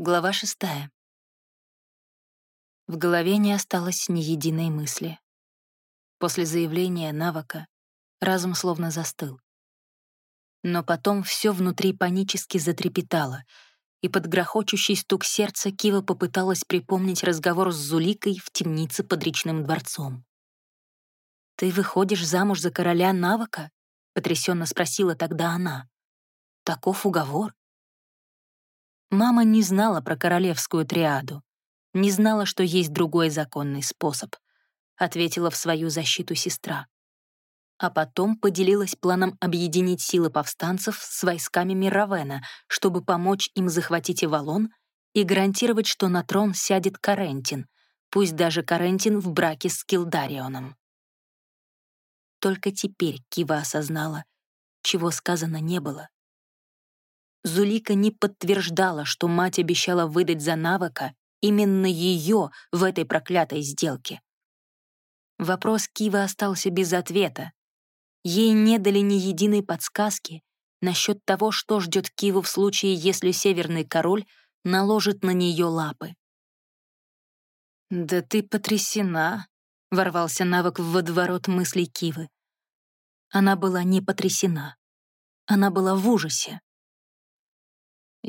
Глава шестая. В голове не осталось ни единой мысли. После заявления навыка разум словно застыл. Но потом все внутри панически затрепетало, и под грохочущий стук сердца Кива попыталась припомнить разговор с Зуликой в темнице под речным дворцом. «Ты выходишь замуж за короля навыка?» — потрясенно спросила тогда она. «Таков уговор?» Мама не знала про королевскую триаду, не знала, что есть другой законный способ, ответила в свою защиту сестра. А потом поделилась планом объединить силы повстанцев с войсками Мировена, чтобы помочь им захватить Ивалон и гарантировать, что на трон сядет Карентин, пусть даже Карентин в браке с Килдарионом. Только теперь Кива осознала, чего сказано не было. Зулика не подтверждала, что мать обещала выдать за навыка именно ее в этой проклятой сделке. Вопрос Кива остался без ответа. Ей не дали ни единой подсказки насчет того, что ждет Киву в случае, если Северный Король наложит на нее лапы. «Да ты потрясена», — ворвался навык в водоворот мыслей Кивы. Она была не потрясена. Она была в ужасе.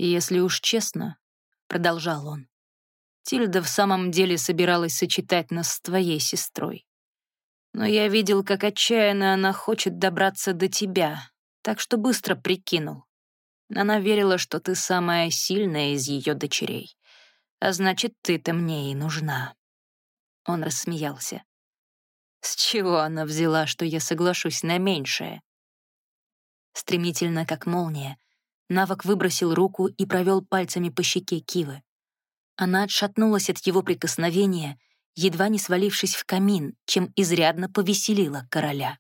«Если уж честно», — продолжал он, «Тильда в самом деле собиралась сочетать нас с твоей сестрой. Но я видел, как отчаянно она хочет добраться до тебя, так что быстро прикинул. Она верила, что ты самая сильная из ее дочерей, а значит, ты-то мне и нужна». Он рассмеялся. «С чего она взяла, что я соглашусь на меньшее?» Стремительно, как молния, Навок выбросил руку и провел пальцами по щеке Кивы. Она отшатнулась от его прикосновения, едва не свалившись в камин, чем изрядно повеселила короля.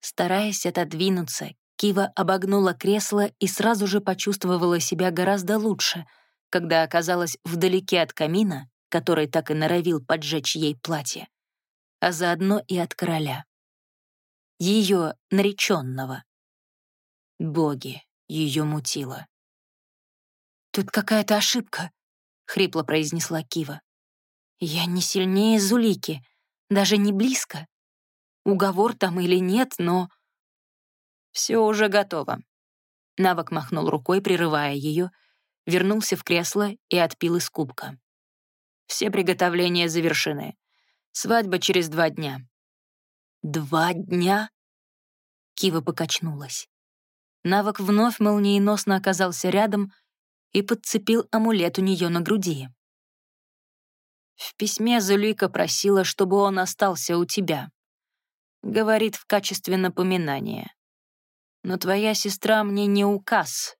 Стараясь отодвинуться, Кива обогнула кресло и сразу же почувствовала себя гораздо лучше, когда оказалась вдалеке от камина, который так и норовил поджечь ей платье, а заодно и от короля. Ее нареченного. Боги, ее мутило. «Тут какая-то ошибка», — хрипло произнесла Кива. «Я не сильнее Зулики, даже не близко. Уговор там или нет, но...» «Все уже готово». Навок махнул рукой, прерывая ее, вернулся в кресло и отпил из кубка. «Все приготовления завершены. Свадьба через два дня». «Два дня?» Кива покачнулась. Навык вновь молниеносно оказался рядом и подцепил амулет у нее на груди. В письме Зулика просила, чтобы он остался у тебя. Говорит в качестве напоминания. Но твоя сестра мне не указ,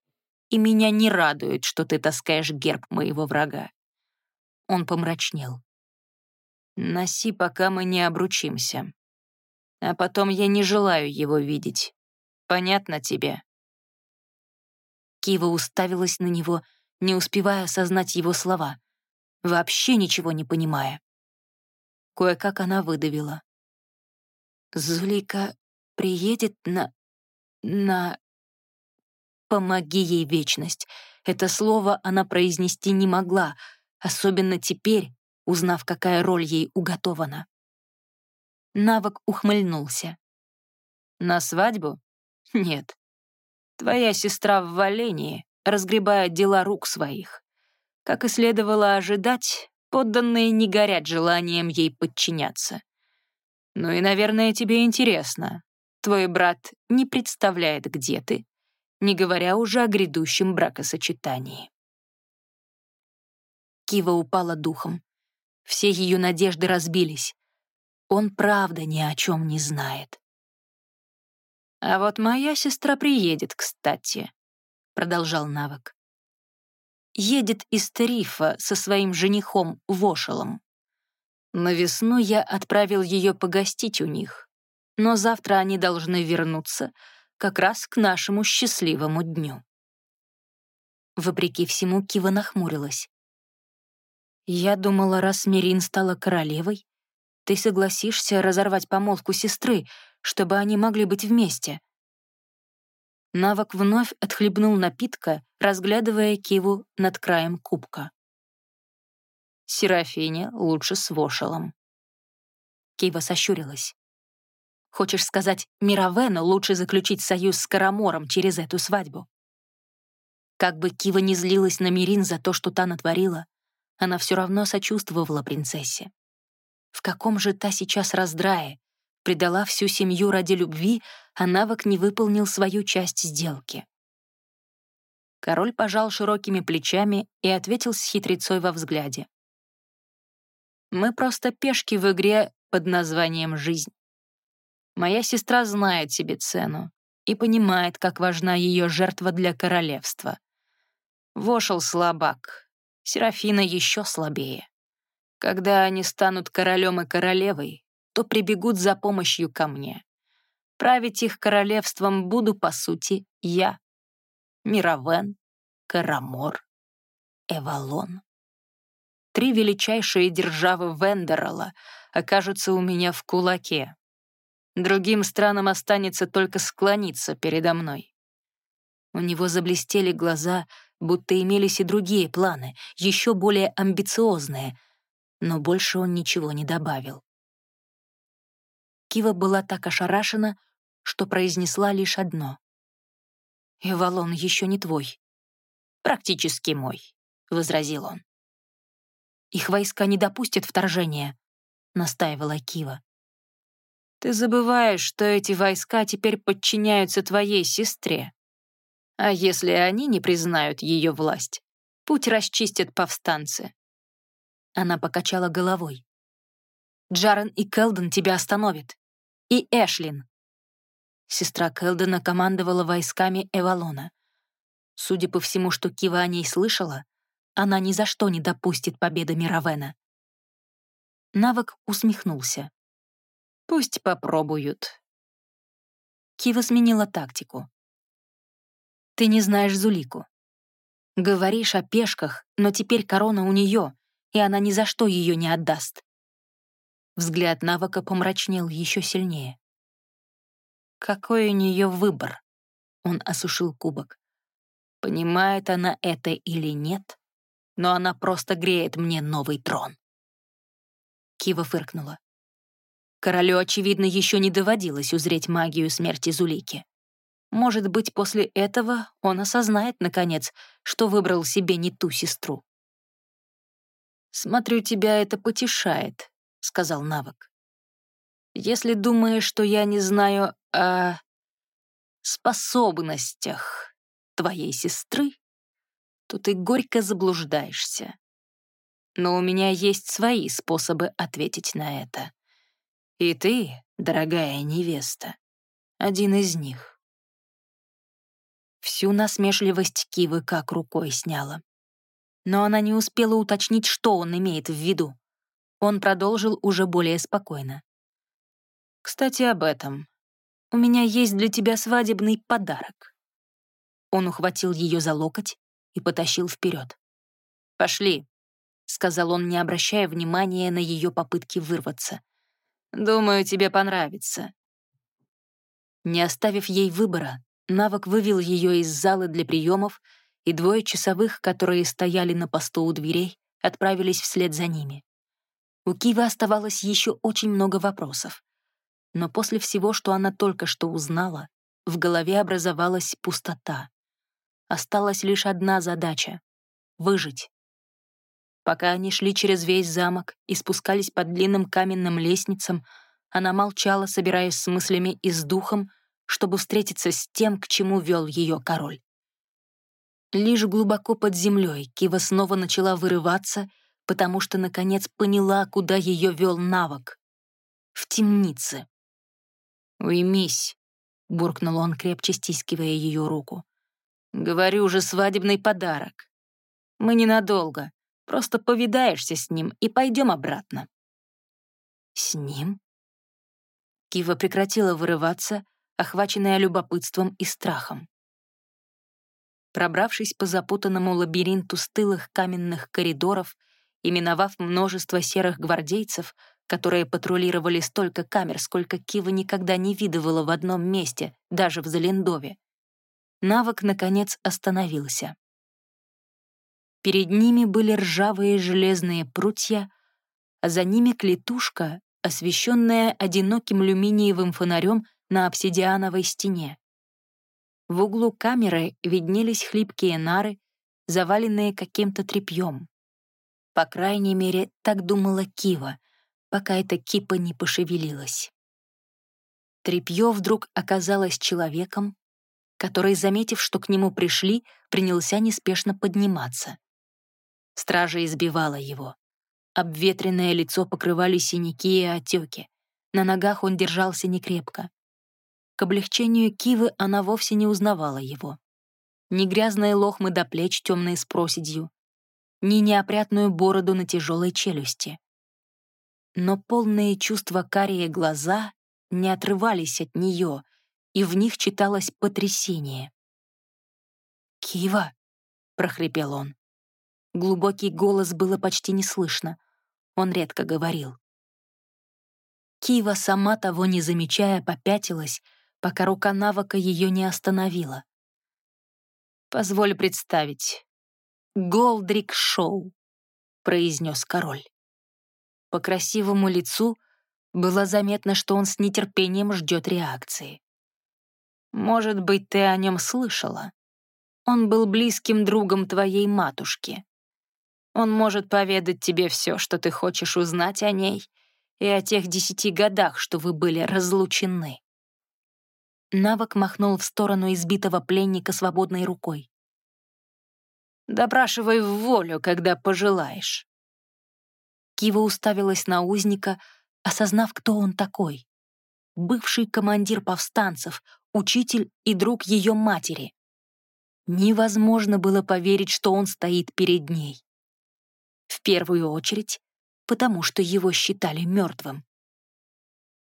и меня не радует, что ты таскаешь герб моего врага. Он помрачнел. Носи, пока мы не обручимся. А потом я не желаю его видеть. Понятно тебе? Кива уставилась на него, не успевая осознать его слова, вообще ничего не понимая. Кое-как она выдавила. «Зулика приедет на... на...» «Помоги ей, вечность!» Это слово она произнести не могла, особенно теперь, узнав, какая роль ей уготована. Навык ухмыльнулся. «На свадьбу? Нет. Твоя сестра в Валении разгребает дела рук своих. Как и следовало ожидать, подданные не горят желанием ей подчиняться. Ну и, наверное, тебе интересно. Твой брат не представляет, где ты, не говоря уже о грядущем бракосочетании. Кива упала духом. Все ее надежды разбились. Он правда ни о чем не знает. «А вот моя сестра приедет, кстати», — продолжал навык. «Едет из Тарифа со своим женихом Вошелом. На весну я отправил ее погостить у них, но завтра они должны вернуться как раз к нашему счастливому дню». Вопреки всему, Кива нахмурилась. «Я думала, раз Мирин стала королевой, ты согласишься разорвать помолвку сестры, чтобы они могли быть вместе. Навок вновь отхлебнул напитка, разглядывая Киву над краем кубка. Серафине лучше с Вошелом. Кива сощурилась. Хочешь сказать, Мировену лучше заключить союз с Карамором через эту свадьбу? Как бы Кива не злилась на Мирин за то, что та натворила, она все равно сочувствовала принцессе. В каком же та сейчас раздрае? Предала всю семью ради любви, а навык не выполнил свою часть сделки. Король пожал широкими плечами и ответил с хитрецой во взгляде. «Мы просто пешки в игре под названием «Жизнь». Моя сестра знает себе цену и понимает, как важна ее жертва для королевства. Вошел слабак, Серафина еще слабее. Когда они станут королем и королевой, то прибегут за помощью ко мне. Править их королевством буду, по сути, я. Мировен, Карамор, Эвалон. Три величайшие державы Вендерала окажутся у меня в кулаке, Другим странам останется только склониться передо мной. У него заблестели глаза, будто имелись и другие планы, еще более амбициозные, но больше он ничего не добавил. Кива была так ошарашена, что произнесла лишь одно. «Эвалон еще не твой». «Практически мой», — возразил он. «Их войска не допустят вторжения», — настаивала Кива. Ты забываешь, что эти войска теперь подчиняются твоей сестре. А если они не признают ее власть, путь расчистят повстанцы». Она покачала головой. «Джарен и Келден тебя остановят. И Эшлин». Сестра Келдена командовала войсками Эвалона. Судя по всему, что Кива о ней слышала, она ни за что не допустит победы Мировена. Навык усмехнулся. Пусть попробуют. Кива сменила тактику. Ты не знаешь Зулику. Говоришь о пешках, но теперь корона у нее, и она ни за что ее не отдаст. Взгляд навыка помрачнел еще сильнее. Какой у нее выбор? Он осушил кубок. Понимает она это или нет, но она просто греет мне новый трон. Кива фыркнула. Королю, очевидно, еще не доводилось узреть магию смерти Зулики. Может быть, после этого он осознает, наконец, что выбрал себе не ту сестру. «Смотрю, тебя это потешает», — сказал Навык. «Если думаешь, что я не знаю о способностях твоей сестры, то ты горько заблуждаешься. Но у меня есть свои способы ответить на это. И ты, дорогая невеста, один из них. Всю насмешливость Кивы как рукой сняла. Но она не успела уточнить, что он имеет в виду. Он продолжил уже более спокойно. «Кстати, об этом. У меня есть для тебя свадебный подарок». Он ухватил ее за локоть и потащил вперед. «Пошли», — сказал он, не обращая внимания на ее попытки вырваться. Думаю, тебе понравится». Не оставив ей выбора, навык вывел ее из зала для приемов, и двое часовых, которые стояли на посту у дверей, отправились вслед за ними. У Кивы оставалось еще очень много вопросов. Но после всего, что она только что узнала, в голове образовалась пустота. Осталась лишь одна задача — выжить. Пока они шли через весь замок и спускались по длинным каменным лестницам, она молчала, собираясь с мыслями и с духом, чтобы встретиться с тем, к чему вел ее король. Лишь глубоко под землей Кива снова начала вырываться, потому что, наконец, поняла, куда ее вел навык. В темнице. «Уймись», — буркнул он, крепче стискивая ее руку. «Говорю же, свадебный подарок. Мы ненадолго. Просто повидаешься с ним и пойдем обратно». «С ним?» Кива прекратила вырываться, охваченная любопытством и страхом. Пробравшись по запутанному лабиринту стылых каменных коридоров и миновав множество серых гвардейцев, которые патрулировали столько камер, сколько Кива никогда не видывала в одном месте, даже в Залендове, навык, наконец, остановился. Перед ними были ржавые железные прутья, а за ними клетушка, освещенная одиноким люминиевым фонарем на обсидиановой стене. В углу камеры виднелись хлипкие нары, заваленные каким-то тряпьем. По крайней мере, так думала Кива, пока эта кипа не пошевелилась. Трепье вдруг оказалось человеком, который, заметив, что к нему пришли, принялся неспешно подниматься. Стража избивала его. Обветренное лицо покрывали синяки и отеки. На ногах он держался некрепко. К облегчению Кивы она вовсе не узнавала его. Ни грязные лохмы до плеч, темные с проседью, ни неопрятную бороду на тяжелой челюсти. Но полные чувства карие глаза не отрывались от нее, и в них читалось потрясение. «Кива!» — прохрипел он. Глубокий голос было почти не слышно. Он редко говорил. Кива, сама того не замечая, попятилась, пока рука навыка ее не остановила. «Позволь представить. Голдрик Шоу», — произнес король. По красивому лицу было заметно, что он с нетерпением ждет реакции. «Может быть, ты о нем слышала? Он был близким другом твоей матушки. Он может поведать тебе все, что ты хочешь узнать о ней и о тех десяти годах, что вы были разлучены». Навок махнул в сторону избитого пленника свободной рукой. «Допрашивай в волю, когда пожелаешь». Кива уставилась на узника, осознав, кто он такой. Бывший командир повстанцев, учитель и друг ее матери. Невозможно было поверить, что он стоит перед ней. В первую очередь, потому что его считали мертвым.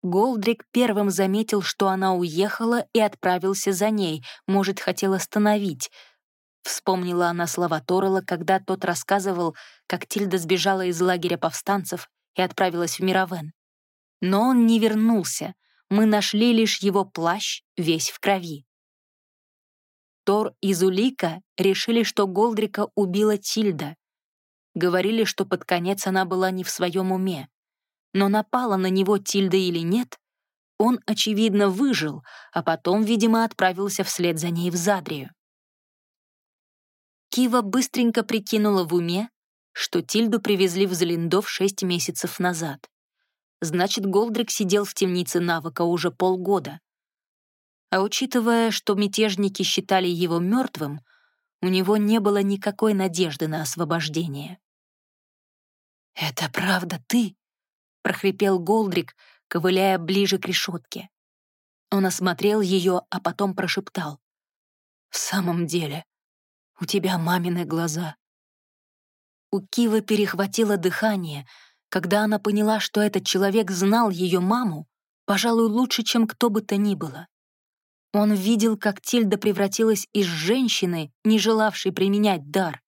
Голдрик первым заметил, что она уехала и отправился за ней, может, хотел остановить. Вспомнила она слова Торрелла, когда тот рассказывал, как Тильда сбежала из лагеря повстанцев и отправилась в Мировен. Но он не вернулся, мы нашли лишь его плащ, весь в крови. Тор и Зулика решили, что Голдрика убила Тильда. Говорили, что под конец она была не в своем уме. Но напала на него Тильда или нет, он, очевидно, выжил, а потом, видимо, отправился вслед за ней в Задрию. Кива быстренько прикинула в уме, что Тильду привезли в Залиндов шесть месяцев назад. Значит, Голдрик сидел в темнице навыка уже полгода. А учитывая, что мятежники считали его мертвым, у него не было никакой надежды на освобождение. «Это правда ты?» — прохрипел Голдрик, ковыляя ближе к решетке. Он осмотрел ее, а потом прошептал. «В самом деле, у тебя мамины глаза». У Кивы перехватило дыхание — когда она поняла, что этот человек знал ее маму, пожалуй, лучше, чем кто бы то ни было. Он видел, как Тильда превратилась из женщины, не желавшей применять дар,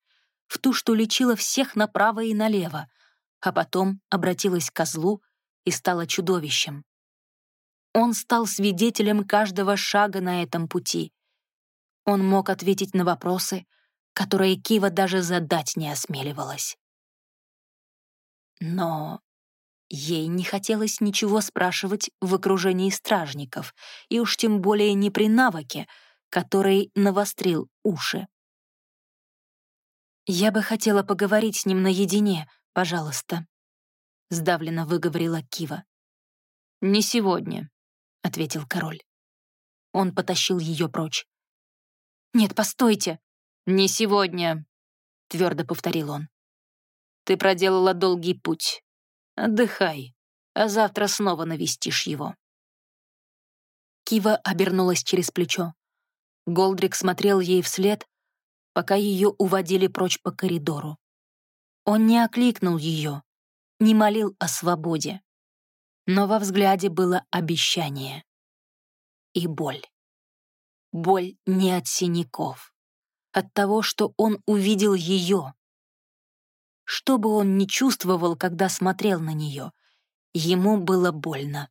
в ту, что лечила всех направо и налево, а потом обратилась к козлу и стала чудовищем. Он стал свидетелем каждого шага на этом пути. Он мог ответить на вопросы, которые Кива даже задать не осмеливалась. Но ей не хотелось ничего спрашивать в окружении стражников, и уж тем более не при навыке, который навострил уши. «Я бы хотела поговорить с ним наедине, пожалуйста», — сдавленно выговорила Кива. «Не сегодня», — ответил король. Он потащил ее прочь. «Нет, постойте!» «Не сегодня», — твердо повторил он. Ты проделала долгий путь. Отдыхай, а завтра снова навестишь его». Кива обернулась через плечо. Голдрик смотрел ей вслед, пока ее уводили прочь по коридору. Он не окликнул ее, не молил о свободе. Но во взгляде было обещание. И боль. Боль не от синяков. От того, что он увидел ее, что бы он ни чувствовал, когда смотрел на нее, ему было больно.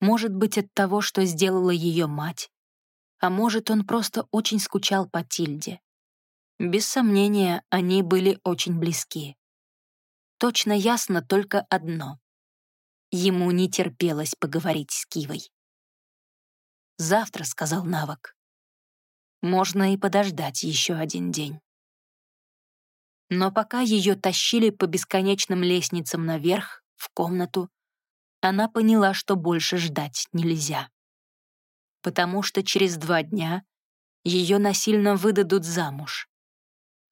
Может быть, от того, что сделала ее мать, А может, он просто очень скучал по Тильде. Без сомнения, они были очень близки. Точно ясно только одно. Ему не терпелось поговорить с Кивой. «Завтра», — сказал Навок. «Можно и подождать еще один день». Но пока ее тащили по бесконечным лестницам наверх, в комнату, она поняла, что больше ждать нельзя. Потому что через два дня ее насильно выдадут замуж.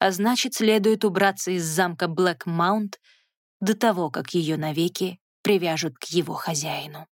А значит, следует убраться из замка Блэк Маунт до того, как ее навеки привяжут к его хозяину.